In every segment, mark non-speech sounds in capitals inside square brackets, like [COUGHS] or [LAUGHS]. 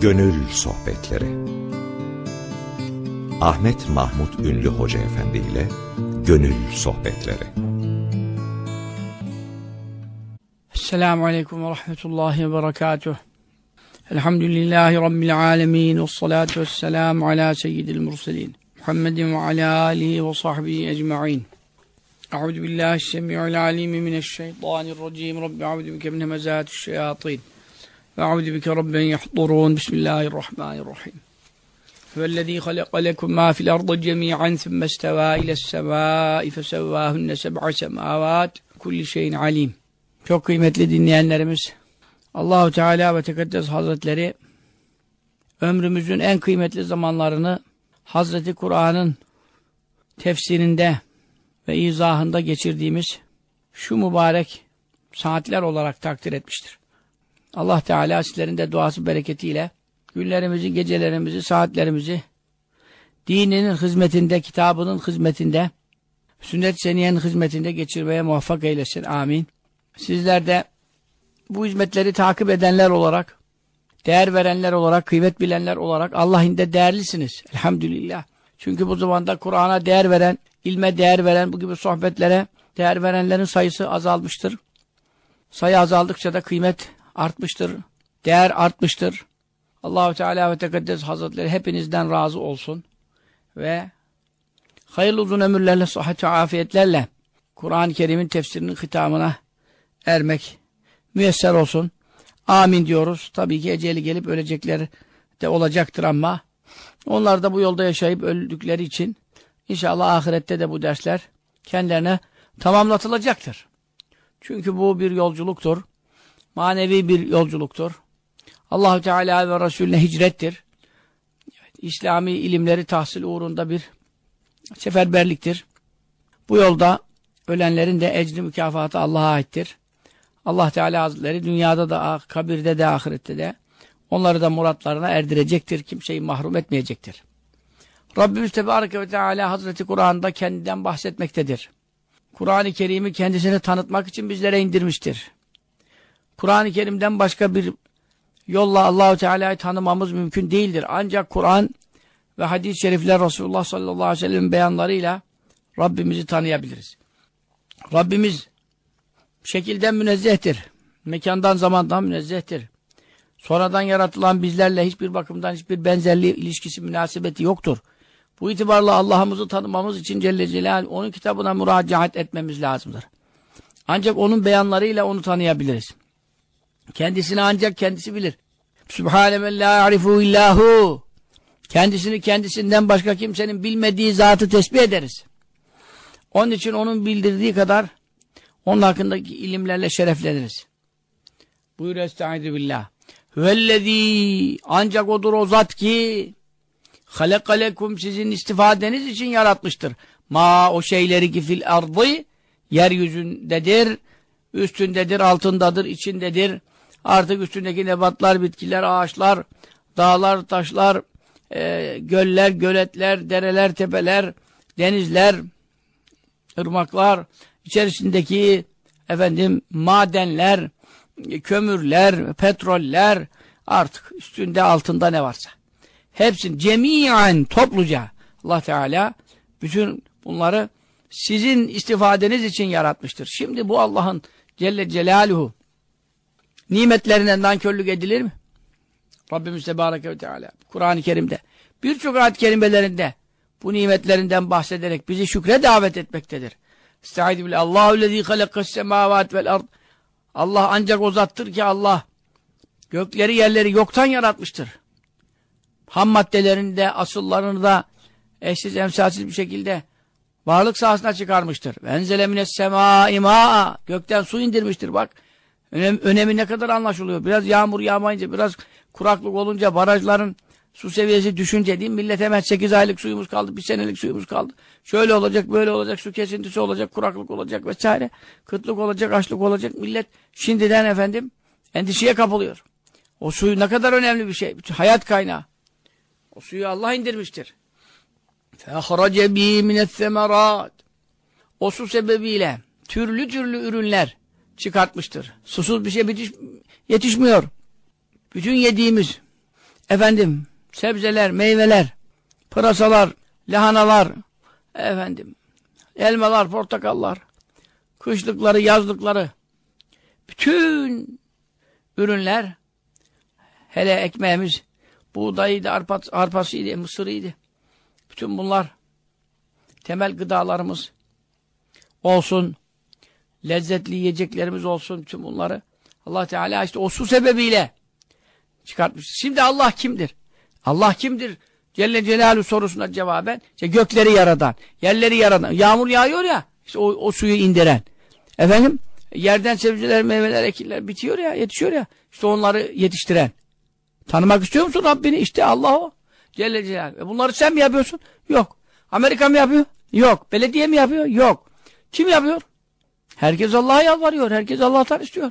Gönül Sohbetleri. Ahmet Mahmut Ünlü Hoca Efendi ile Gönül Sohbetleri. Esselamu Aleyküm ve Rahmetullahi ve Berekatuh. Elhamdülillahi Rabbil Alemin. Ve salatu ve selamu ala seyyidil murselin. Muhammedin ve ala alihi ve sahbihi ecma'in. Euzu billahi semi'ul alim. Mineşşeytanirracim. Rabbi euzu bike min hemezati'ş-şeyatin ve euzu bike rabben yahdurun. Bismillahirrahmanirrahim. Huvellezî halaka lekum mâ fil ardı cemî'an thumme istevâ iles-semâi fesevvâhunne seb'a semâvât kulli şeyin alim. Çok kıymetli dinleyenlerimiz Allahu Teala ve Tekaddes Hazretleri ömrümüzün en kıymetli zamanlarını Hazreti Kur'an'ın tefsirinde ve izahında geçirdiğimiz şu mübarek saatler olarak takdir etmiştir. Allah Teala sizlerin de duası bereketiyle günlerimizi, gecelerimizi, saatlerimizi dininin hizmetinde, kitabının hizmetinde, sünnet seniyenin hizmetinde geçirmeye muvaffak eylesin. Amin. Sizler de bu hizmetleri takip edenler olarak, değer verenler olarak, kıymet bilenler olarak Allah'ın değerlisiniz. Elhamdülillah. Çünkü bu zamanda Kur'an'a değer veren, ilme değer veren, bu gibi sohbetlere değer verenlerin sayısı azalmıştır. Sayı azaldıkça da kıymet artmıştır. Değer artmıştır. Allahu Teala ve Tekaddes Hazretleri hepinizden razı olsun. Ve hayırlı uzun ömürlerle, sıhhat afiyetlerle Kur'an-ı Kerim'in tefsirinin hitamına ermek müyesser olsun. Amin diyoruz. Tabii ki eceli gelip ölecekler de olacaktır ama onlar da bu yolda yaşayıp öldükleri için inşallah ahirette de bu dersler kendilerine tamamlatılacaktır. Çünkü bu bir yolculuktur. Manevi bir yolculuktur. Allahu Teala ve Resulüne hicrettir. İslami ilimleri tahsil uğrunda bir seferberliktir. Bu yolda ölenlerin de ecri mükafatı Allah'a aittir. Allah Teala Hazretleri dünyada da, kabirde de, ahirette de onları da muratlarına erdirecektir. Kimseyi mahrum etmeyecektir. Rabbimiz Tebareke ve Teala Hazreti Kur'an'da kendinden bahsetmektedir. Kur'an-ı Kerim'i kendisini tanıtmak için bizlere indirmiştir. Kur'an-ı Kerim'den başka bir yolla Allahu Teala'yı tanımamız mümkün değildir. Ancak Kur'an ve hadis-i şerifler Resulullah sallallahu aleyhi ve sellem beyanlarıyla Rabbimizi tanıyabiliriz. Rabbimiz şekilden münezzehtir. Mekandan zamandan münezzehtir. Sonradan yaratılan bizlerle hiçbir bakımdan hiçbir benzerliği, ilişkisi, münasebeti yoktur. Bu itibarla Allah'ımızı tanımamız için Celle Celaluhu onun kitabına müracaat etmemiz lazımdır. Ancak onun beyanlarıyla onu tanıyabiliriz. Kendisini ancak kendisi bilir. Sübhane men la ya'rifu illahu. Kendisini kendisinden başka kimsenin bilmediği zatı tesbih ederiz. Onun için onun bildirdiği kadar onun hakkındaki ilimlerle şerefleniriz. Buyur estaizu billah. Hüvellezî ancak odur o zat ki halekalekum sizin istifadeniz için yaratmıştır. Ma o şeyleri ki fil ardı yeryüzündedir, üstündedir, altındadır, içindedir. Artık üstündeki nebatlar, bitkiler, ağaçlar, dağlar, taşlar, e, göller, göletler, dereler, tepeler, denizler, ırmaklar, içerisindeki efendim madenler, kömürler, petroller, artık üstünde altında ne varsa. Hepsini cemiyen topluca Allah Teala bütün bunları sizin istifadeniz için yaratmıştır. Şimdi bu Allah'ın Celle Celaluhu nimetlerinden nankörlük edilir mi? Rabbimiz Tebareke ve Teala Kur'an-ı Kerim'de birçok ayet kelimelerinde bu nimetlerinden bahsederek bizi şükre davet etmektedir. Estaizu billah. Allahu lezî halekas semâvât vel ard. Allah ancak o zattır ki Allah gökleri yerleri yoktan yaratmıştır. Ham maddelerinde, asıllarını da eşsiz emsalsiz bir şekilde varlık sahasına çıkarmıştır. Venzele mines semâ imâ. Gökten su indirmiştir bak. Önem, önemi ne kadar anlaşılıyor. Biraz yağmur yağmayınca, biraz kuraklık olunca, barajların su seviyesi düşünce değil Millet hemen 8 aylık suyumuz kaldı, bir senelik suyumuz kaldı. Şöyle olacak, böyle olacak, su kesintisi olacak, kuraklık olacak vesaire. Kıtlık olacak, açlık olacak. Millet şimdiden efendim endişeye kapılıyor. O suyu ne kadar önemli bir şey. Bütün hayat kaynağı. O suyu Allah indirmiştir. فَاَخْرَجَ بِهِ مِنَ الثَّمَرَاتِ O su sebebiyle türlü türlü ürünler çıkartmıştır. Susuz bir şey bitiş, yetişmiyor. Bütün yediğimiz efendim sebzeler, meyveler, pırasalar, lahanalar, efendim elmalar, portakallar, kışlıkları, yazlıkları, bütün ürünler, hele ekmeğimiz, buğdayıydı, arpa, arpasıydı, mısırıydı. Bütün bunlar temel gıdalarımız olsun, lezzetli yiyeceklerimiz olsun, bütün bunları Allah Teala işte o su sebebiyle çıkartmış. Şimdi Allah kimdir? Allah kimdir? Celle Celaluhu sorusuna cevaben işte gökleri yaradan, yerleri yaradan. Yağmur yağıyor ya işte o, o suyu indiren. Efendim yerden sebzeler, meyveler, ekiller bitiyor ya, yetişiyor ya. İşte onları yetiştiren. Tanımak istiyor musun Rabbini? İşte Allah o. Celle Celaluhu. E bunları sen mi yapıyorsun? Yok. Amerika mı yapıyor? Yok. Belediye mi yapıyor? Yok. Kim yapıyor? Herkes Allah'a yalvarıyor. Herkes Allah'tan istiyor.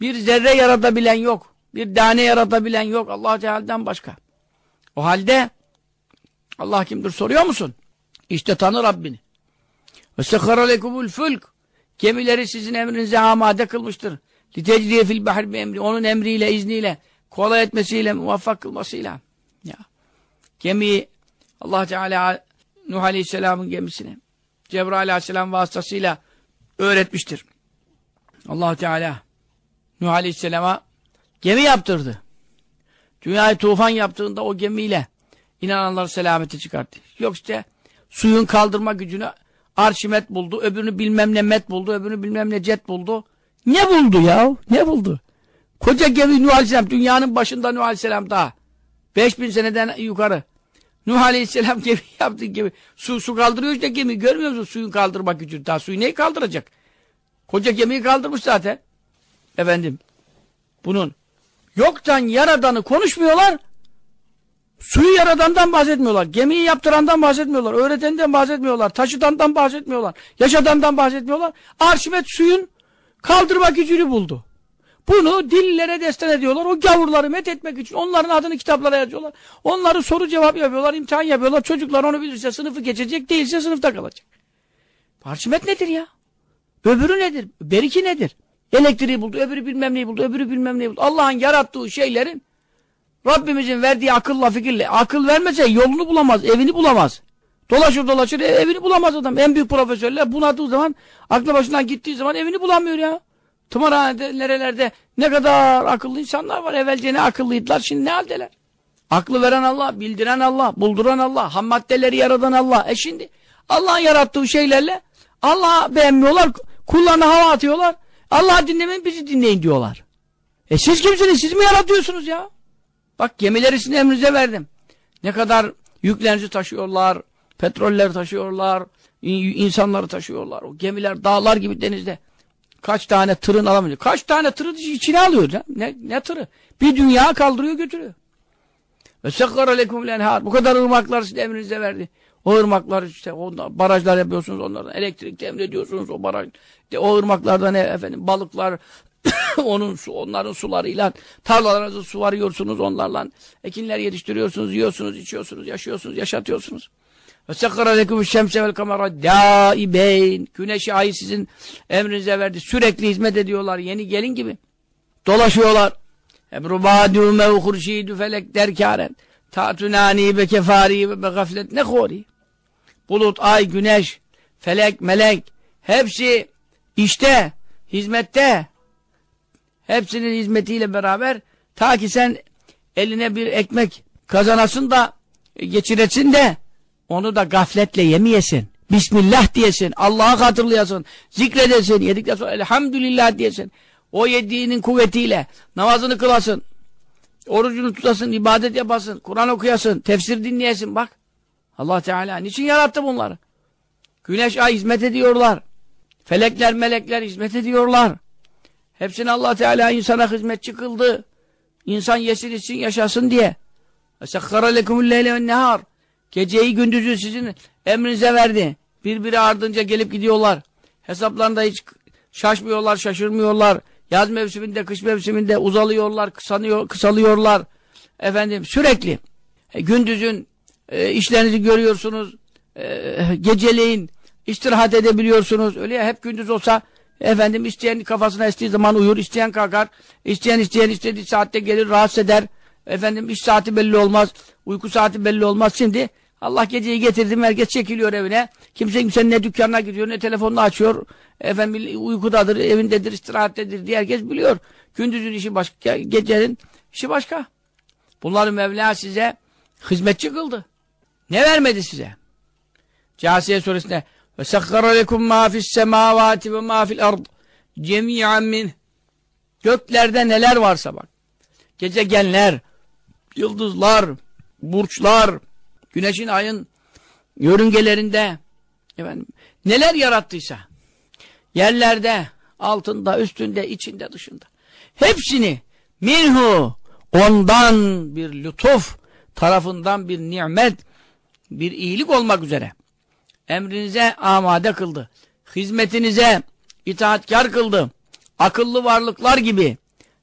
Bir zerre yaratabilen yok. Bir tane yaratabilen yok. Allah Teala'dan başka. O halde Allah kimdir soruyor musun? İşte tanı Rabbini. Sekhara lekumul fulk. Gemileri sizin emrinize amade kılmıştır. Litecriye fil bahri emri. Onun emriyle, izniyle, kolay etmesiyle, muvaffak kılmasıyla. Ya. Gemiyi Allah Teala Nuh Aleyhisselam'ın gemisini Cebrail Aleyhisselam vasıtasıyla öğretmiştir. allah Teala Nuh Aleyhisselam'a gemi yaptırdı. Dünyayı tufan yaptığında o gemiyle inananları selamete çıkarttı. Yok işte suyun kaldırma gücünü arşimet buldu, öbürünü bilmem ne met buldu, öbürünü bilmem ne cet buldu. Ne buldu ya? Ne buldu? Koca gemi Nuh Aleyhisselam, dünyanın başında Nuh Aleyhisselam daha. 5000 seneden yukarı. Nuh Aleyhisselam gemi [LAUGHS] yaptı gibi. Su, su kaldırıyor işte gemi. Görmüyor musun suyun kaldırma gücünü? Daha suyu neyi kaldıracak? Koca gemiyi kaldırmış zaten. Efendim. Bunun yoktan yaradanı konuşmuyorlar. Suyu yaradandan bahsetmiyorlar. Gemiyi yaptırandan bahsetmiyorlar. Öğretenden bahsetmiyorlar. Taşıdandan bahsetmiyorlar. Yaşadandan bahsetmiyorlar. Arşimet suyun kaldırma gücünü buldu. Bunu dillere destan ediyorlar. O gavurları met etmek için onların adını kitaplara yazıyorlar. Onları soru cevap yapıyorlar, imtihan yapıyorlar. Çocuklar onu bilirse sınıfı geçecek, değilse sınıfta kalacak. Parşimet nedir ya? Öbürü nedir? Beriki nedir? Elektriği buldu, öbürü bilmem neyi buldu, öbürü bilmem neyi buldu. Allah'ın yarattığı şeylerin Rabbimizin verdiği akılla fikirle, akıl vermese yolunu bulamaz, evini bulamaz. Dolaşır dolaşır evini bulamaz adam. En büyük profesörler bunadığı zaman, aklı başından gittiği zaman evini bulamıyor ya. Tımarhanede, nerelerde ne kadar akıllı insanlar var. Evvelce ne akıllıydılar, şimdi ne haldeler? Aklı veren Allah, bildiren Allah, bulduran Allah, ham maddeleri yaradan Allah. E şimdi Allah'ın yarattığı şeylerle Allah'a beğenmiyorlar, kullarına hava atıyorlar. Allah'ı dinlemeyin, bizi dinleyin diyorlar. E siz kimsiniz? Siz mi yaratıyorsunuz ya? Bak gemileri sizin emrinize verdim. Ne kadar yüklerinizi taşıyorlar, petroller taşıyorlar, insanları taşıyorlar. O gemiler dağlar gibi denizde. Kaç tane tırın alamıyor. Kaç tane tırı içine alıyor. Ya. Ne, ne tırı? Bir dünya kaldırıyor götürüyor. Ve sekkara lekum lenhar. Bu kadar ırmaklar size emrinize verdi. O ırmaklar işte onlar, barajlar yapıyorsunuz onlardan. Elektrik temin ediyorsunuz o baraj. De, o ırmaklardan ne efendim balıklar [COUGHS] onun su, onların sularıyla tarlalarınızı su varıyorsunuz onlarla. Ekinler yetiştiriyorsunuz, yiyorsunuz, içiyorsunuz, yaşıyorsunuz, yaşatıyorsunuz. Ve sekkara lekümü şemse vel kamera. Güneşi ayı sizin emrinize verdi. Sürekli hizmet ediyorlar. Yeni gelin gibi. Dolaşıyorlar. Ebrubadü mevhurşidü felek derkaren. Ta'tunani be kefari ve be gaflet ne kori. Bulut, ay, güneş, felek, melek hepsi işte, hizmette. Hepsinin hizmetiyle beraber ta ki sen eline bir ekmek kazanasın da geçiresin de onu da gafletle yemeyesin. Bismillah diyesin. Allah'a hatırlayasın. Zikredesin. Yedikten sonra elhamdülillah diyesin. O yediğinin kuvvetiyle namazını kılasın. Orucunu tutasın, ibadet yapasın, Kur'an okuyasın, tefsir dinleyesin bak. Allah Teala niçin yarattı bunları? Güneş, ay hizmet ediyorlar. Felekler, melekler hizmet ediyorlar. Hepsini Allah Teala insana hizmetçi kıldı. İnsan yesin için yaşasın diye. وَسَخَّرَ لَكُمُ اللَّيْلَ وَالنَّهَارِ Geceyi gündüzü sizin emrinize verdi. Birbiri ardınca gelip gidiyorlar. Hesaplarında hiç şaşmıyorlar, şaşırmıyorlar. Yaz mevsiminde, kış mevsiminde uzalıyorlar, kısanıyor, kısalıyorlar. Efendim sürekli. E, gündüzün e, işlerinizi görüyorsunuz. E, geceleyin istirahat edebiliyorsunuz. Öyle ya hep gündüz olsa efendim isteyen kafasına estiği zaman uyur, isteyen kalkar. isteyen isteyen istediği saatte gelir, rahatsız eder. Efendim iş saati belli olmaz. Uyku saati belli olmaz. Şimdi Allah geceyi getirdi. Herkes çekiliyor evine. Kimse kimsenin ne dükkanına gidiyor ne telefonunu açıyor. Efendim uykudadır, evindedir, istirahattedir diye herkes biliyor. Gündüzün işi başka, gecenin işi başka. Bunları Mevla size hizmetçi kıldı. Ne vermedi size? Câsiye suresinde ve sekkara lekum mâ fis semâvâti ve mâ fil ard cemî'an min göklerde neler varsa bak gezegenler yıldızlar burçlar güneşin ayın yörüngelerinde efendim, neler yarattıysa yerlerde altında üstünde içinde dışında hepsini minhu ondan bir lütuf tarafından bir nimet bir iyilik olmak üzere emrinize amade kıldı. Hizmetinize itaatkar kıldı. Akıllı varlıklar gibi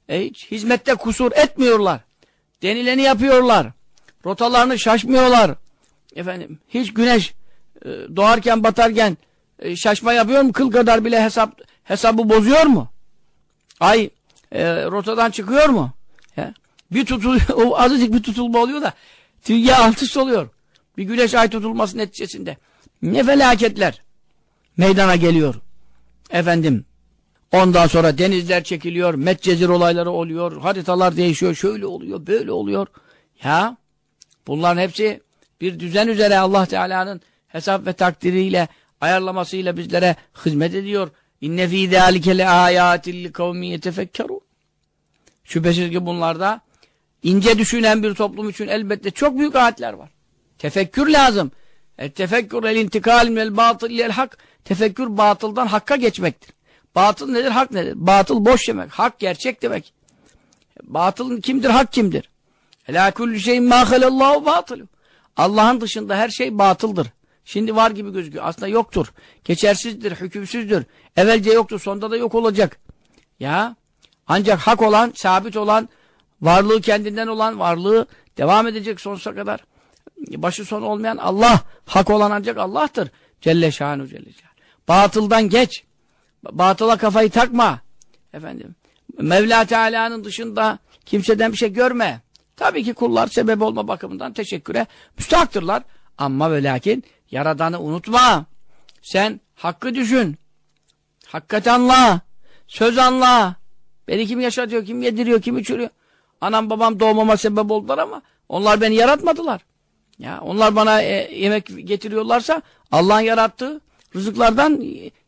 e, hiç hizmette kusur etmiyorlar. Denileni yapıyorlar. Rotalarını şaşmıyorlar. Efendim hiç güneş e, doğarken batarken e, şaşma yapıyor mu? Kıl kadar bile hesap hesabı bozuyor mu? Ay e, rotadan çıkıyor mu? Ya, bir tutul [LAUGHS] azıcık bir tutulma oluyor da dünya alt üst oluyor. Bir güneş ay tutulması neticesinde. Ne felaketler meydana geliyor. Efendim ondan sonra denizler çekiliyor, Metcezir olayları oluyor, haritalar değişiyor, şöyle oluyor, böyle oluyor. Ya bunların hepsi bir düzen üzere Allah Teala'nın hesap ve takdiriyle ayarlamasıyla bizlere hizmet ediyor. İnne fî zâlike le âyâtil kavmi. Şüphesiz ki bunlarda ince düşünen bir toplum için elbette çok büyük ayetler var. Tefekkür lazım. El tefekkür el intikal minel batıl ilel hak. Tefekkür batıldan hakka geçmektir. Batıl nedir? Hak nedir? Batıl boş demek. Hak gerçek demek. Batıl kimdir? Hak kimdir? Ela kullu şeyin ma halallahu batılu. Allah'ın dışında her şey batıldır. Şimdi var gibi gözüküyor. Aslında yoktur. Geçersizdir, hükümsüzdür. Evvelce yoktu, sonda da yok olacak. Ya ancak hak olan, sabit olan, varlığı kendinden olan, varlığı devam edecek sonsuza kadar başı son olmayan Allah, hak olan ancak Allah'tır. Celle şanu celle şanu. Batıldan geç. Batıla kafayı takma. Efendim. Mevla Teala'nın dışında kimseden bir şey görme. Tabii ki kullar sebep olma bakımından teşekküre müstahaktırlar. Ama ve lakin Yaradan'ı unutma. Sen hakkı düşün. Hakkat anla. Söz anla. Beni kim yaşatıyor, kim yediriyor, kim içiriyor. Anam babam doğmama sebep oldular ama onlar beni yaratmadılar. Ya onlar bana e, yemek getiriyorlarsa Allah'ın yarattığı rızıklardan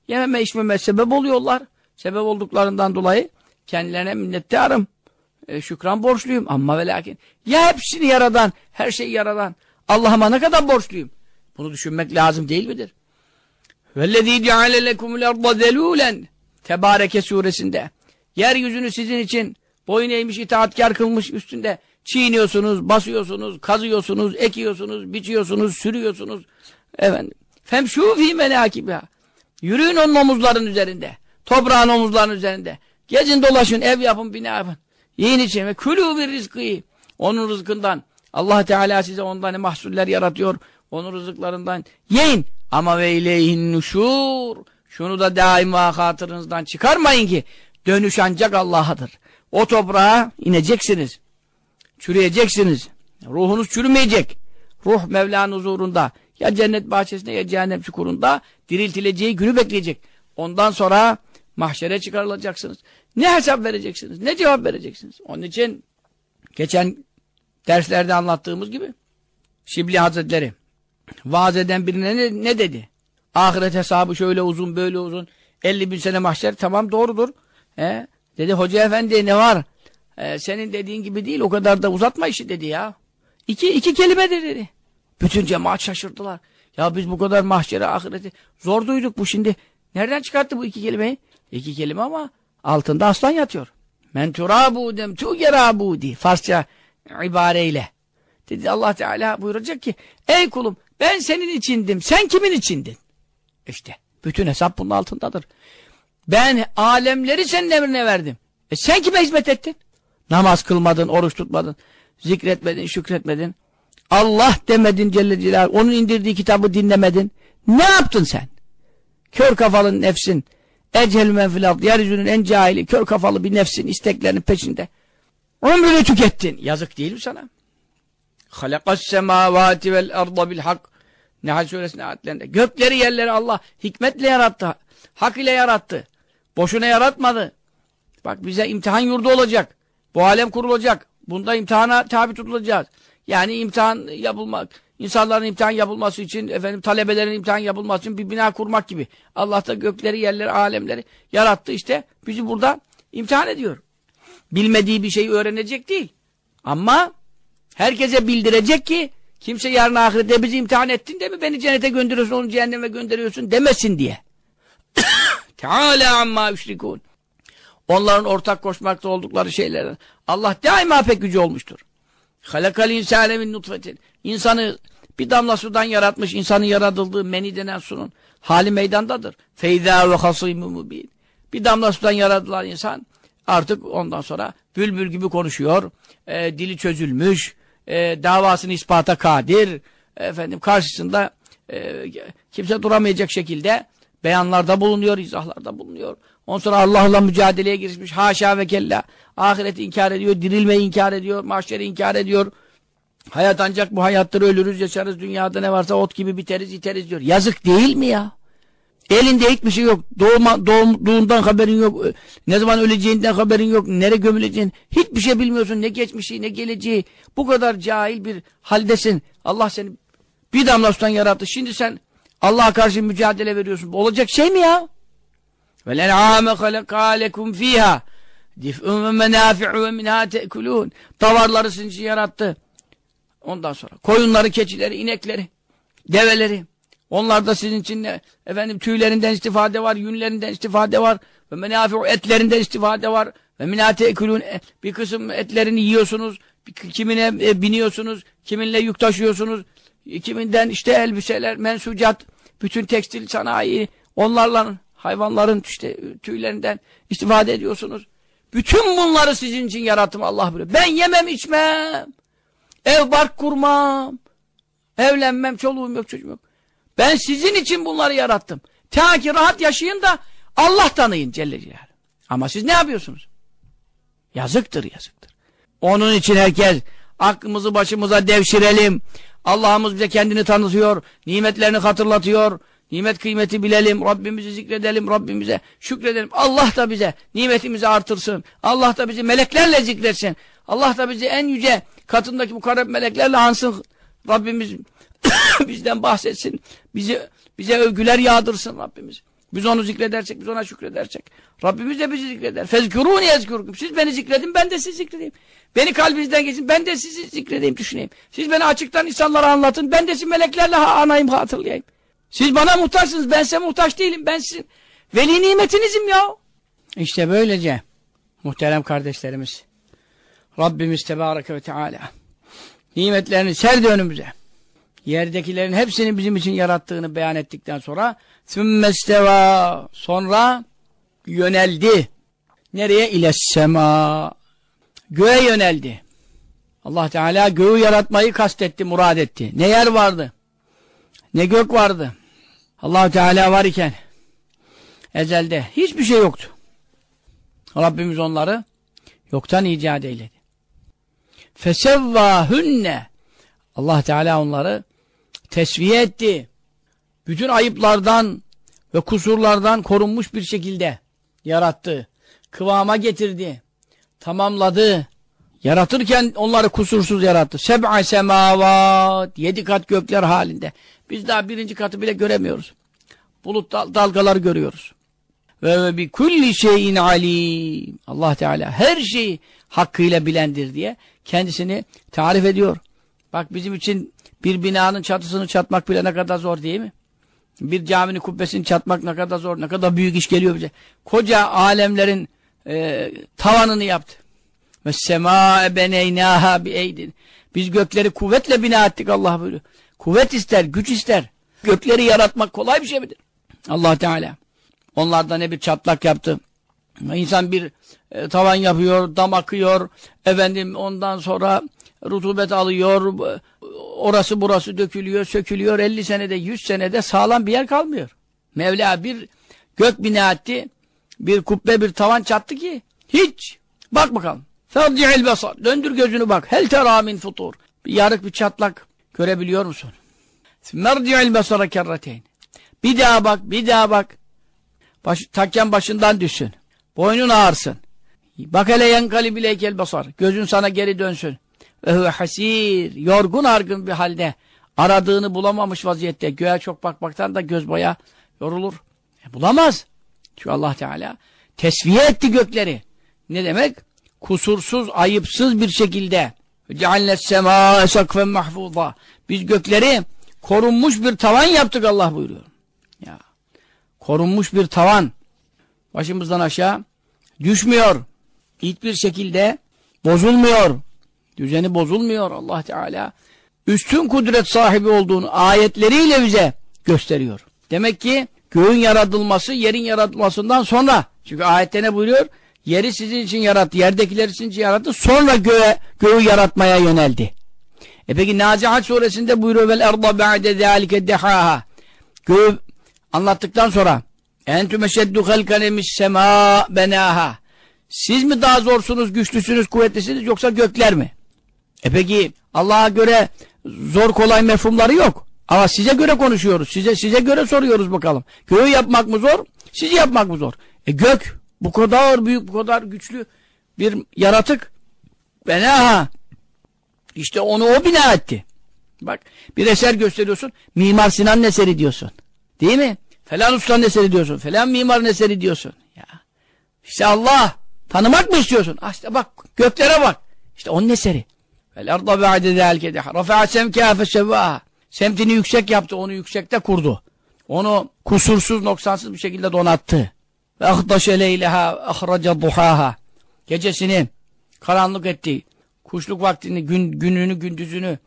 yememe içmeme sebep oluyorlar. Sebep olduklarından dolayı kendilerine minnettarım. E, şükran borçluyum ama ve lakin. Ya hepsini yaradan, her şeyi yaradan. Allah'ıma ne kadar borçluyum? Bunu düşünmek lazım değil midir? وَالَّذ۪ي جَعَلَ لَكُمُ الْاَرْضَ ذَلُولًا Tebareke suresinde. Yeryüzünü sizin için boyun eğmiş, itaatkar kılmış üstünde çiğniyorsunuz, basıyorsunuz, kazıyorsunuz, ekiyorsunuz, biçiyorsunuz, sürüyorsunuz. Efendim. Femşû fî menâkibâ. Yürüyün onun omuzların üzerinde. Toprağın omuzlarının üzerinde. Gezin dolaşın, ev yapın, bina yapın. Yiyin için ve külû bir rızkı. Onun rızkından. Allah Teala size ondan mahsuller yaratıyor. Onun rızıklarından yiyin. Ama ve ileyhin nuşur. Şunu da daima hatırınızdan çıkarmayın ki dönüş ancak Allah'adır. O toprağa ineceksiniz. Çürüyeceksiniz. Ruhunuz çürümeyecek. Ruh Mevla'nın huzurunda ya cennet bahçesinde ya cehennem çukurunda diriltileceği günü bekleyecek. Ondan sonra mahşere çıkarılacaksınız. Ne hesap vereceksiniz? Ne cevap vereceksiniz? Onun için geçen derslerde anlattığımız gibi Şibli Hazretleri vaaz eden birine ne, ne dedi? Ahiret hesabı şöyle uzun böyle uzun 50 bin sene mahşer tamam doğrudur. He? Dedi hoca efendi ne var? Ee, senin dediğin gibi değil o kadar da uzatma işi dedi ya. İki, iki kelime de dedi. Bütün cemaat şaşırdılar. Ya biz bu kadar mahşere ahireti zor duyduk bu şimdi. Nereden çıkarttı bu iki kelimeyi? İki kelime ama altında aslan yatıyor. Men turabudem tugerabudi. Farsça ibareyle. Dedi Allah Teala buyuracak ki ey kulum ben senin içindim. Sen kimin içindin? İşte bütün hesap bunun altındadır. Ben alemleri senin emrine verdim. E sen kime hizmet ettin? Namaz kılmadın, oruç tutmadın, zikretmedin, şükretmedin. Allah demedin Celle Celaluhu. Onun indirdiği kitabı dinlemedin. Ne yaptın sen? Kör kafalı nefsin. Ecel menfilat. Yeryüzünün en cahili, kör kafalı bir nefsin isteklerinin peşinde. Ömrünü tükettin. Yazık değil mi sana? Halakas semavati vel arda bil hak. Nahl suresinin ayetlerinde. Gökleri yerleri Allah hikmetle yarattı. Hak ile yarattı. Boşuna yaratmadı. Bak bize imtihan yurdu olacak. Bu alem kurulacak. Bunda imtihana tabi tutulacağız. Yani imtihan yapılmak, insanların imtihan yapılması için, efendim talebelerin imtihan yapılması için bir bina kurmak gibi. Allah da gökleri, yerleri, alemleri yarattı işte. Bizi burada imtihan ediyor. Bilmediği bir şeyi öğrenecek değil. Ama herkese bildirecek ki kimse yarın ahirette bizi imtihan ettin de mi beni cennete gönderiyorsun, onu cehenneme gönderiyorsun demesin diye. [COUGHS] Teala amma üşrikûn. Onların ortak koşmakta oldukları şeylerden. Allah daima pek gücü olmuştur. Halakal insâne min nutfetin. İnsanı bir damla sudan yaratmış, insanın yaratıldığı meni denen sunun hali meydandadır. Feyzâ ve hasîmü mubîn. Bir damla sudan yaratılan insan artık ondan sonra bülbül gibi konuşuyor, e, dili çözülmüş, e, davasını ispata kadir, efendim karşısında e, kimse duramayacak şekilde beyanlarda bulunuyor, izahlarda bulunuyor. Ondan sonra Allah'la mücadeleye girişmiş. Haşa ve kella. Ahireti inkar ediyor, dirilmeyi inkar ediyor, mahşeri inkar ediyor. Hayat ancak bu hayattır, ölürüz, yaşarız, dünyada ne varsa ot gibi biteriz, iteriz diyor. Yazık değil mi ya? Elinde hiçbir şey yok. Doğuma, doğumduğundan haberin yok. Ne zaman öleceğinden haberin yok. Nereye gömüleceğin. Hiçbir şey bilmiyorsun. Ne geçmişi, ne geleceği. Bu kadar cahil bir haldesin. Allah seni bir damla sudan yarattı. Şimdi sen Allah'a karşı mücadele veriyorsun. Olacak şey mi ya? وَلَنْعَامَ خَلَقَا لَكُمْ ف۪يهَا دِفْءٌ وَمَنَافِعُ وَمِنْهَا تَأْكُلُونَ Davarları sizin için yarattı. Ondan sonra koyunları, keçileri, inekleri, develeri. Onlar da sizin için ne? Efendim tüylerinden istifade var, yünlerinden istifade var. Ve menafi'u etlerinden istifade var. Ve minate ekulun bir kısım etlerini yiyorsunuz. Bir, kimine e, biniyorsunuz. Kiminle yük taşıyorsunuz. Kiminden işte elbiseler, mensucat, bütün tekstil sanayi, onlarla hayvanların işte tüylerinden istifade ediyorsunuz. Bütün bunları sizin için yarattım Allah bilir. Ben yemem içmem. Ev bark kurmam. Evlenmem, çoluğum yok, çocuğum yok. Ben sizin için bunları yarattım. Ta ki rahat yaşayın da Allah tanıyın Celle Celaluhu. Ama siz ne yapıyorsunuz? Yazıktır, yazıktır. Onun için herkes aklımızı başımıza devşirelim. Allah'ımız bize kendini tanıtıyor, nimetlerini hatırlatıyor. Nimet kıymeti bilelim, Rabbimizi zikredelim, Rabbimize şükredelim. Allah da bize nimetimizi artırsın. Allah da bizi meleklerle zikretsin. Allah da bizi en yüce katındaki bu karab meleklerle ansın. Rabbimiz [COUGHS] bizden bahsetsin. Bizi bize övgüler yağdırsın Rabbimiz. Biz onu zikredersek, biz ona şükredersek. Rabbimiz de bizi zikreder. Fezkurûni yezkurkum. Siz beni zikredin, ben de sizi zikredeyim. Beni kalbinizden geçin, ben de sizi zikredeyim, düşüneyim. Siz beni açıktan insanlara anlatın, ben de sizi meleklerle anayım, hatırlayayım. Siz bana muhtaçsınız, ben size muhtaç değilim. Ben sizin veli nimetinizim ya. İşte böylece muhterem kardeşlerimiz Rabbimiz Tebareke ve Teala nimetlerini serdi önümüze. Yerdekilerin hepsini bizim için yarattığını beyan ettikten sonra sümmesteva sonra yöneldi. Nereye? İlessema. Göğe yöneldi. Allah Teala göğü yaratmayı kastetti, murad etti. Ne yer vardı? Ne gök vardı? Allah Teala var iken ezelde hiçbir şey yoktu. Rabbimiz onları yoktan icat eyledi. Fesevvâhünne Allah Teala onları tesviye etti. Bütün ayıplardan ve kusurlardan korunmuş bir şekilde yarattı. Kıvama getirdi. Tamamladı. Yaratırken onları kusursuz yarattı. Seb'a semavat. Yedi kat gökler halinde. Biz daha birinci katı bile göremiyoruz. Bulut dal dalgaları görüyoruz. Ve bir kulli şeyin alim. Allah Teala her şeyi hakkıyla bilendir diye kendisini tarif ediyor. Bak bizim için bir binanın çatısını çatmak bile ne kadar zor değil mi? Bir caminin kubbesini çatmak ne kadar zor, ne kadar büyük iş geliyor bize. Koca alemlerin e, tavanını yaptı. Ve sema beneynaha bi eydin. Biz gökleri kuvvetle bina ettik Allah buyuruyor. Kuvvet ister, güç ister. Gökleri yaratmak kolay bir şey midir? Allah Teala. Onlarda ne bir çatlak yaptı. İnsan bir e, tavan yapıyor, dam akıyor. Efendim ondan sonra rutubet alıyor. Orası burası dökülüyor, sökülüyor. 50 senede, 100 senede sağlam bir yer kalmıyor. Mevla bir gök bina etti. Bir kubbe, bir tavan çattı ki hiç. Bak bakalım. Ferci'il basar. Döndür gözünü bak. Hel tera min futur. Bir yarık bir çatlak görebiliyor musun? Merci'il basara kerrateyn. Bir daha bak, bir daha bak. Baş, takken başından düşsün. Boynun ağırsın. Bak hele yenkali bileykel basar. Gözün sana geri dönsün. Ve hasir. Yorgun argın bir halde. Aradığını bulamamış vaziyette. Göğe çok bakmaktan da göz baya yorulur. E, bulamaz. Çünkü Allah Teala tesviye etti gökleri. Ne demek? Kusursuz, ayıpsız bir şekilde. Cealne semâ sakfen mahfûzâ. Biz gökleri korunmuş bir tavan yaptık Allah buyuruyor. Ya. Korunmuş bir tavan. Başımızdan aşağı düşmüyor. Hiçbir şekilde bozulmuyor. Düzeni bozulmuyor Allah Teala. Üstün kudret sahibi olduğunu ayetleriyle bize gösteriyor. Demek ki göğün yaratılması yerin yaratılmasından sonra. Çünkü ayette ne buyuruyor? Yeri sizin için yarattı, yerdekiler sizin için yarattı. Sonra göğe, göğü yaratmaya yöneldi. E peki Nazihat suresinde buyuruyor vel erda ba'de zâlike dehaha. Göğü anlattıktan sonra entüm eşeddu halkan emiş semâ benâha. Siz mi daha zorsunuz, güçlüsünüz, kuvvetlisiniz yoksa gökler mi? E peki Allah'a göre zor kolay mefhumları yok. Ama size göre konuşuyoruz. Size size göre soruyoruz bakalım. Göğü yapmak mı zor? Sizi yapmak mı zor? E gök bu kadar büyük, bu kadar güçlü bir yaratık. Benaha. İşte onu o bina etti. Bak bir eser gösteriyorsun. Mimar Sinan eseri diyorsun. Değil mi? Falan ustanın eseri diyorsun. Falan mimarın eseri diyorsun. Ya. İşte Allah. Tanımak mı istiyorsun? Ah işte bak göklere bak. İşte onun eseri. Vel arda ba'de zâlike deha. Rafa'a semkâ fesevvâha. Semtini yüksek yaptı. Onu yüksekte kurdu. Onu kusursuz, noksansız bir şekilde donattı. Ve ahdaşe leyleha ahraca duhaha. Gecesini karanlık etti. Kuşluk vaktini, gün, gününü, gündüzünü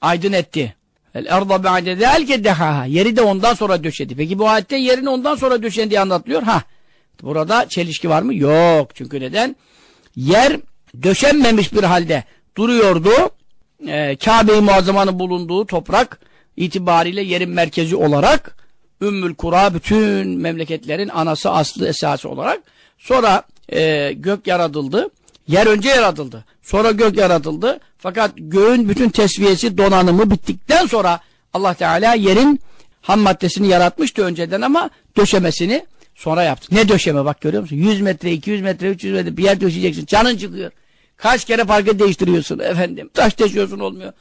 aydın etti. El arda ba'de zâlike dehaha. Yeri de ondan sonra döşedi. Peki bu ayette yerini ondan sonra döşen diye anlatılıyor. Ha. Burada çelişki var mı? Yok. Çünkü neden? Yer döşenmemiş bir halde duruyordu. Ee, Kabe-i Muazzama'nın bulunduğu toprak itibariyle yerin merkezi olarak Ümmül Kura bütün memleketlerin anası, aslı, esası olarak sonra e, gök yaratıldı. Yer önce yaratıldı. Sonra gök yaratıldı. Fakat göğün bütün tesviyesi, donanımı bittikten sonra Allah Teala yerin ham maddesini yaratmıştı önceden ama döşemesini sonra yaptı. Ne döşeme bak görüyor musun? 100 metre, 200 metre, 300 metre bir yer döşeyeceksin. Canın çıkıyor. Kaç kere parkı değiştiriyorsun efendim. Taş döşüyorsun olmuyor.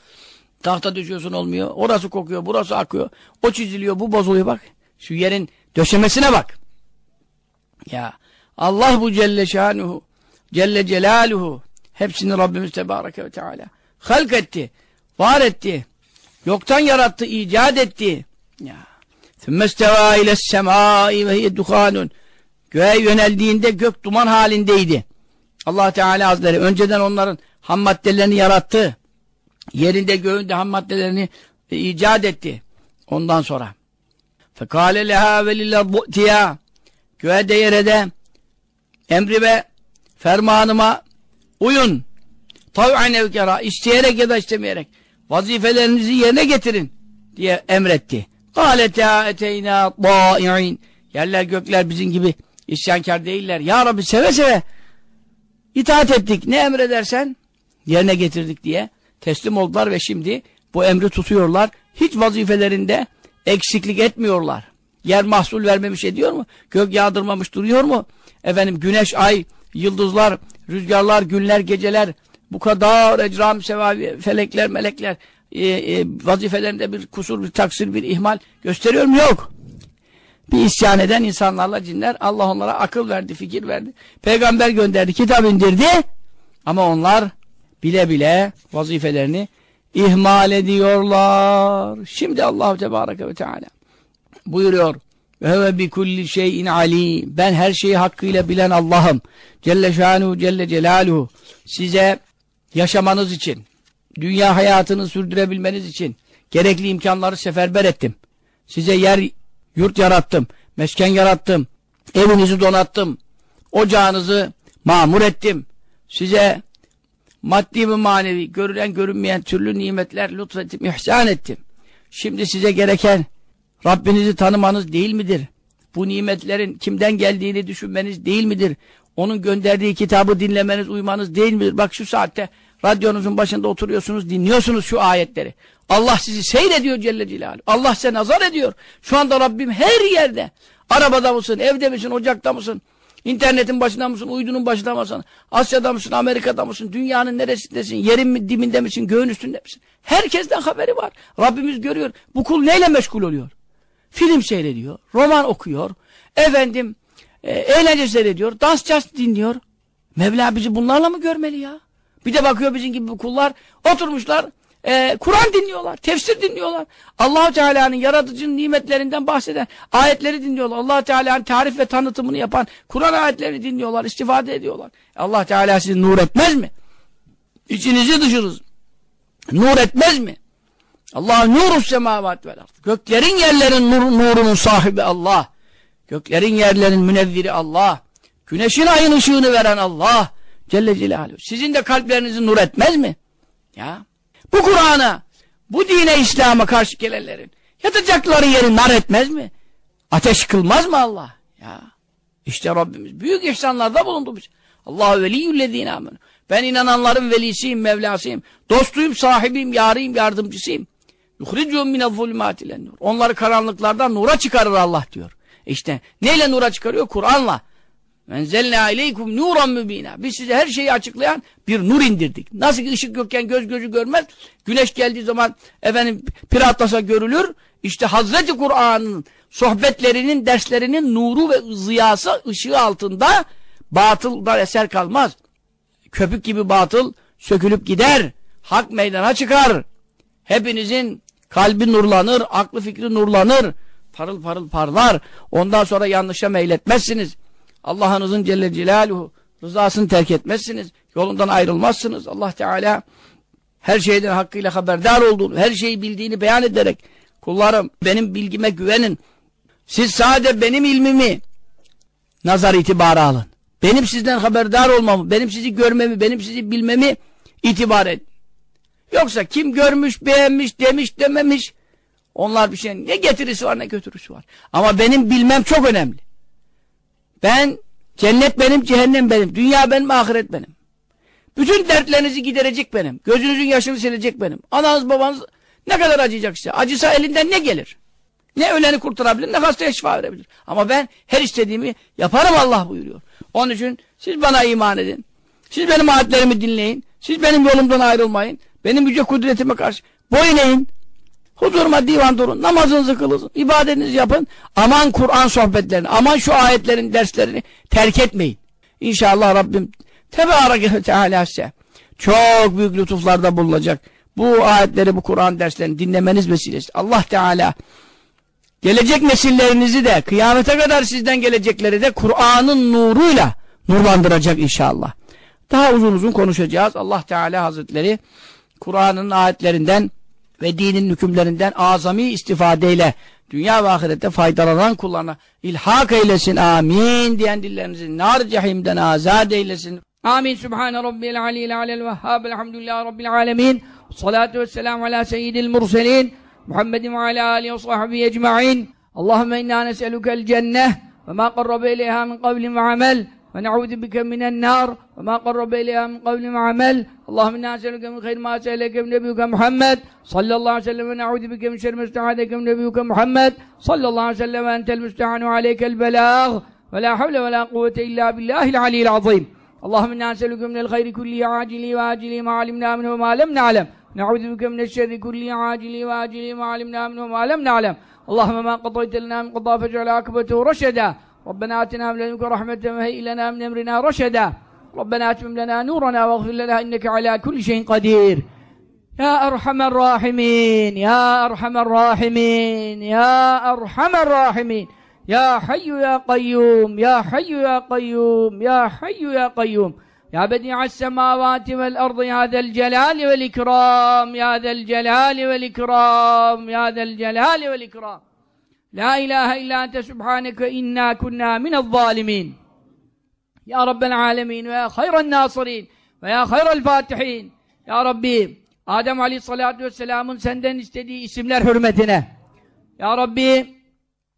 Tahta döşüyorsun olmuyor. Orası kokuyor, burası akıyor. O çiziliyor, bu bozuluyor bak. Şu yerin döşemesine bak. Ya Allah bu Celle Şanuhu, Celle Celaluhu hepsini Rabbimiz Tebareke ve Teala halk etti, var etti. Yoktan yarattı, icat etti. Ya. Thümmestevâ ilessemâi ve hiye duhanun. Göğe yöneldiğinde gök duman halindeydi. Allah Teala Hazretleri önceden onların ham maddelerini yarattı. Yerinde göğünde ham maddelerini e, icat etti. Ondan sonra. Fekale leha ve lillâ Göğe de yere de emri ve fermanıma uyun. Tav'an evkera isteyerek ya da istemeyerek vazifelerinizi yerine getirin diye emretti. Kâletâ eteynâ dâ'i'in Yerler gökler bizim gibi isyankar değiller. Ya Rabbi seve seve itaat ettik. Ne emredersen yerine getirdik diye teslim oldular ve şimdi bu emri tutuyorlar. Hiç vazifelerinde eksiklik etmiyorlar. Yer mahsul vermemiş ediyor mu? Gök yağdırmamış duruyor mu? Efendim güneş, ay, yıldızlar, rüzgarlar, günler, geceler bu kadar ecram, sevavi, felekler, melekler e, e, vazifelerinde bir kusur, bir taksir, bir ihmal gösteriyor mu? Yok. Bir isyan eden insanlarla cinler Allah onlara akıl verdi, fikir verdi. Peygamber gönderdi, kitap indirdi ama onlar bile bile vazifelerini ihmal ediyorlar. Şimdi Allah Tebareke ve Teala buyuruyor. Ve bi kulli şeyin ali. Ben her şeyi hakkıyla bilen Allah'ım. Celle şanuhu celle celaluhu. Size yaşamanız için, dünya hayatını sürdürebilmeniz için gerekli imkanları seferber ettim. Size yer, yurt yarattım, mesken yarattım, evinizi donattım, ocağınızı mamur ettim. Size maddi ve manevi, görülen görünmeyen türlü nimetler lütfettim, ihsan ettim. Şimdi size gereken Rabbinizi tanımanız değil midir? Bu nimetlerin kimden geldiğini düşünmeniz değil midir? Onun gönderdiği kitabı dinlemeniz, uymanız değil midir? Bak şu saatte radyonuzun başında oturuyorsunuz, dinliyorsunuz şu ayetleri. Allah sizi seyrediyor Celle Celaluhu. Allah size nazar ediyor. Şu anda Rabbim her yerde. Arabada mısın, evde misin, ocakta mısın? İnternetin başında mısın, uydunun başında mısın? Asya'da mısın, Amerika'da mısın? Dünyanın neresindesin? Yerin mi, dibinde misin, göğün üstünde misin? Herkesten haberi var. Rabbimiz görüyor. Bu kul neyle meşgul oluyor? Film seyrediyor, roman okuyor, efendim e, eğlence seyrediyor, dans cas dinliyor. Mevla bizi bunlarla mı görmeli ya? Bir de bakıyor bizim gibi kullar oturmuşlar e, Kur'an dinliyorlar, tefsir dinliyorlar. allah Teala'nın yaratıcının nimetlerinden bahseden ayetleri dinliyorlar. allah Teala'nın tarif ve tanıtımını yapan Kur'an ayetlerini dinliyorlar, istifade ediyorlar. allah Teala sizi nur etmez mi? İçinizi dışınız nur etmez mi? Allah nurus semavat vel ard. Göklerin yerlerin nur, nurunun sahibi Allah. Göklerin yerlerin münevviri Allah. Güneşin ayın ışığını veren Allah. Celle Celaluhu. Sizin de kalplerinizi nur etmez mi? Ya. Bu Kur'an'a, bu dine İslam'a karşı gelenlerin yatacakları yeri nar etmez mi? Ateş kılmaz mı Allah? Ya. İşte Rabbimiz büyük ihsanlarda bulundu biz. Allahu veliyyüllezine amenu. Ben inananların velisiyim, mevlasıyım. Dostuyum, sahibiyim, yarıyım, yardımcısıyım. Yuhricum mine zulmatilen nur. Onları karanlıklardan nura çıkarır Allah diyor. İşte neyle nura çıkarıyor? Kur'an'la. Enzelna aleykum nuran mübina. Biz size her şeyi açıklayan bir nur indirdik. Nasıl ki ışık yokken göz gözü görmez. Güneş geldiği zaman efendim piratlasa görülür. İşte Hazreti Kur'an'ın sohbetlerinin, derslerinin nuru ve ziyası ışığı altında batıldan eser kalmaz. Köpük gibi batıl sökülüp gider. Hak meydana çıkar. Hepinizin kalbi nurlanır, aklı fikri nurlanır. Parıl parıl parlar. Ondan sonra yanlışa meyletmezsiniz. Allah'ınızın Celle Celaluhu rızasını terk etmezsiniz. Yolundan ayrılmazsınız. Allah Teala her şeyden hakkıyla haberdar olduğunu, her şeyi bildiğini beyan ederek kullarım benim bilgime güvenin. Siz sadece benim ilmimi nazar itibarı alın. Benim sizden haberdar olmamı, benim sizi görmemi, benim sizi bilmemi itibar edin. Yoksa kim görmüş, beğenmiş, demiş, dememiş onlar bir şey ne getirisi var ne götürüsü var. Ama benim bilmem çok önemli. Ben, cennet benim, cehennem benim, dünya benim, ahiret benim. Bütün dertlerinizi giderecek benim. Gözünüzün yaşını silecek benim. Ananız babanız ne kadar acıyacak size. Acısa elinden ne gelir? Ne öleni kurtarabilir ne hastaya şifa verebilir. Ama ben her istediğimi yaparım Allah buyuruyor. Onun için siz bana iman edin. Siz benim ayetlerimi dinleyin. Siz benim yolumdan ayrılmayın. Benim yüce kudretime karşı boyun eğin. Huzuruma divan durun. Namazınızı kılın. ibadetinizi yapın. Aman Kur'an sohbetlerini, aman şu ayetlerin derslerini terk etmeyin. İnşallah Rabbim Tebareke Teala çok büyük lütuflarda bulunacak. Bu ayetleri, bu Kur'an derslerini dinlemeniz vesilesi. Allah Teala gelecek nesillerinizi de kıyamete kadar sizden gelecekleri de Kur'an'ın nuruyla nurlandıracak inşallah. Daha uzun uzun konuşacağız. Allah Teala Hazretleri Kur'an'ın ayetlerinden ve dinin hükümlerinden azami istifadeyle dünya ve ahirette faydalanan kullarına ilhak eylesin amin diyen dillerinizi nar cehimden azat eylesin. Amin. Subhane Rabbil Aleyhi Alel Vehhab. Elhamdülillahi Rabbil Alemin. Salatu vesselamu ala seyyidil murselin. Muhammedin ve ala alihi ve sahbihi ecma'in. Allahümme inna nes'elukel cenneh ve ma qarrabe ileyha min kavlin ve amel. ونعوذ بك من النار وما قرب إليها من قول وعمل اللهم إنا نسألك من خير ما سألك من نبيك محمد. صلى الله عليه وسلم ونعوذ بك من شر ما استعاذك من نبيك محمد. صلى الله عليه وسلم أنت المستعان عليك البلاغ. ولا حول ولا قوة إلا بالله العلي العظيم. اللهم إنا نسألك من الخير كله عاجله وآجله ما علمنا منه وما لم نعلم. نعوذ بك من الشر كله عاجله وآجله ما علمنا منه وما لم نعلم. اللهم ما قضيت لنا من قضاء فاجعل عاقبته رشدا. ربنا آتنا من لدنك رحمة وهيئ لنا من أمرنا رشدا. ربنا أتمم لنا نورنا واغفر لنا إنك على كل شيء قدير. يا أرحم الراحمين يا أرحم الراحمين يا أرحم الراحمين. يا حي يا قيوم يا حي يا قيوم يا حي يا قيوم. يا بديع السماوات والأرض يا ذا الجلال والإكرام يا ذا الجلال والإكرام يا ذا الجلال والإكرام. La ilahe illa ente subhaneke inna kunna minel zalimin. Ya Rabbel alemin ve ya hayran nasirin ve ya hayral fatihin. Ya Rabbi, Adem aleyhissalatu vesselamın senden istediği isimler hürmetine. Ya Rabbi,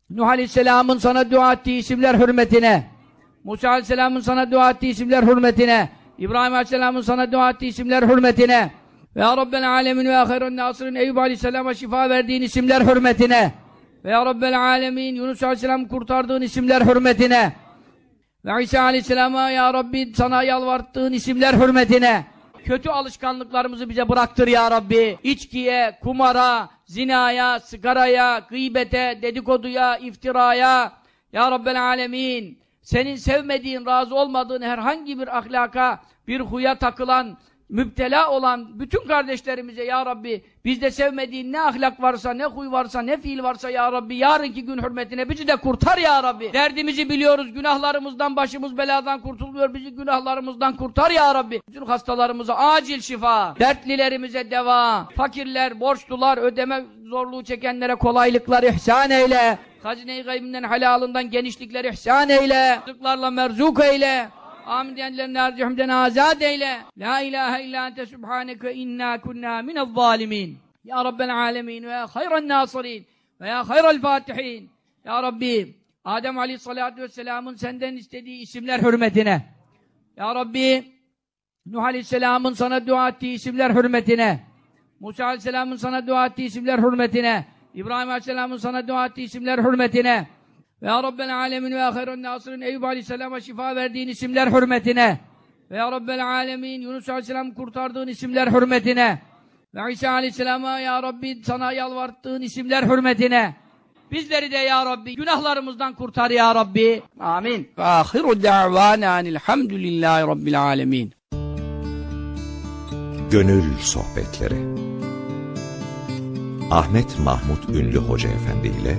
Nuh aleyhisselamın sana dua ettiği isimler hürmetine. Musa aleyhisselamın sana dua ettiği isimler hürmetine. İbrahim aleyhisselamın sana dua ettiği isimler hürmetine. Ya Rabbel alemin ve ya hayran nasirin Eyüp aleyhisselama şifa verdiğin isimler hürmetine ve ya Rabbel Alemin Yunus Aleyhisselam'ı kurtardığın isimler hürmetine, ve İsa Aleyhisselam'a ya Rabbi sana yalvarttığın isimler hürmetine, kötü alışkanlıklarımızı bize bıraktır ya Rabbi. İçkiye, kumara, zinaya, sigaraya, gıybete, dedikoduya, iftiraya, ya Rabbel Alemin, senin sevmediğin, razı olmadığın herhangi bir ahlaka, bir huya takılan, müptela olan bütün kardeşlerimize ya Rabbi bizde sevmediğin ne ahlak varsa, ne huy varsa, ne fiil varsa ya Rabbi yarınki gün hürmetine bizi de kurtar ya Rabbi. Derdimizi biliyoruz, günahlarımızdan başımız beladan kurtulmuyor, bizi günahlarımızdan kurtar ya Rabbi. Bütün hastalarımıza acil şifa, dertlilerimize deva, fakirler, borçlular, ödeme zorluğu çekenlere kolaylıklar ihsan eyle. Hazine-i gaybinden, halalından genişlikler ihsan eyle. Rızıklarla merzuk eyle. Amin diyenlerin harcihimden azad eyle. La ilahe illa ente subhaneke inna kunna minel zalimin. Ya Rabbel alemin ve hayran nasirin ve ya hayral fatihin. Ya Rabbi Adem aleyhissalatu vesselamın senden istediği isimler hürmetine. Ya Rabbi Nuh aleyhisselamın sana dua ettiği isimler hürmetine. Musa aleyhisselamın sana dua ettiği isimler hürmetine. İbrahim aleyhisselamın sana dua ettiği isimler hürmetine. Ve ya Rabbel alemin ve ahirun nasırın Eyüp aleyhisselama şifa verdiğin isimler hürmetine. Ve ya Rabbel alemin Yunus aleyhisselamı kurtardığın isimler hürmetine. Ve İsa aleyhisselama ya Rabbi sana yalvarttığın isimler hürmetine. Bizleri de ya Rabbi günahlarımızdan kurtar ya Rabbi. Amin. Ve ahiru da'vana enilhamdülillahi rabbil alemin. Gönül Sohbetleri Ahmet Mahmut Ünlü Hoca Efendi ile